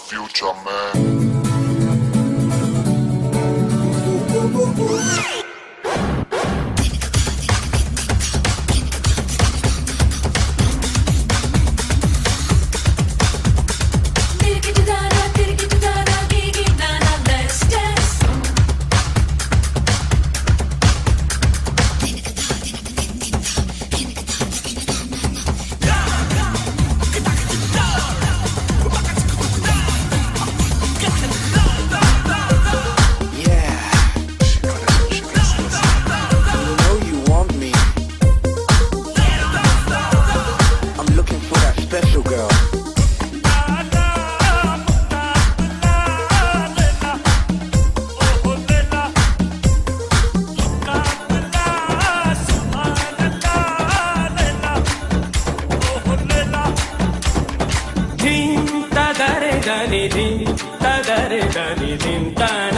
future, man. ಧಿಂ ತಗರೆ ಗರಿ ಧಿಂ ತಣ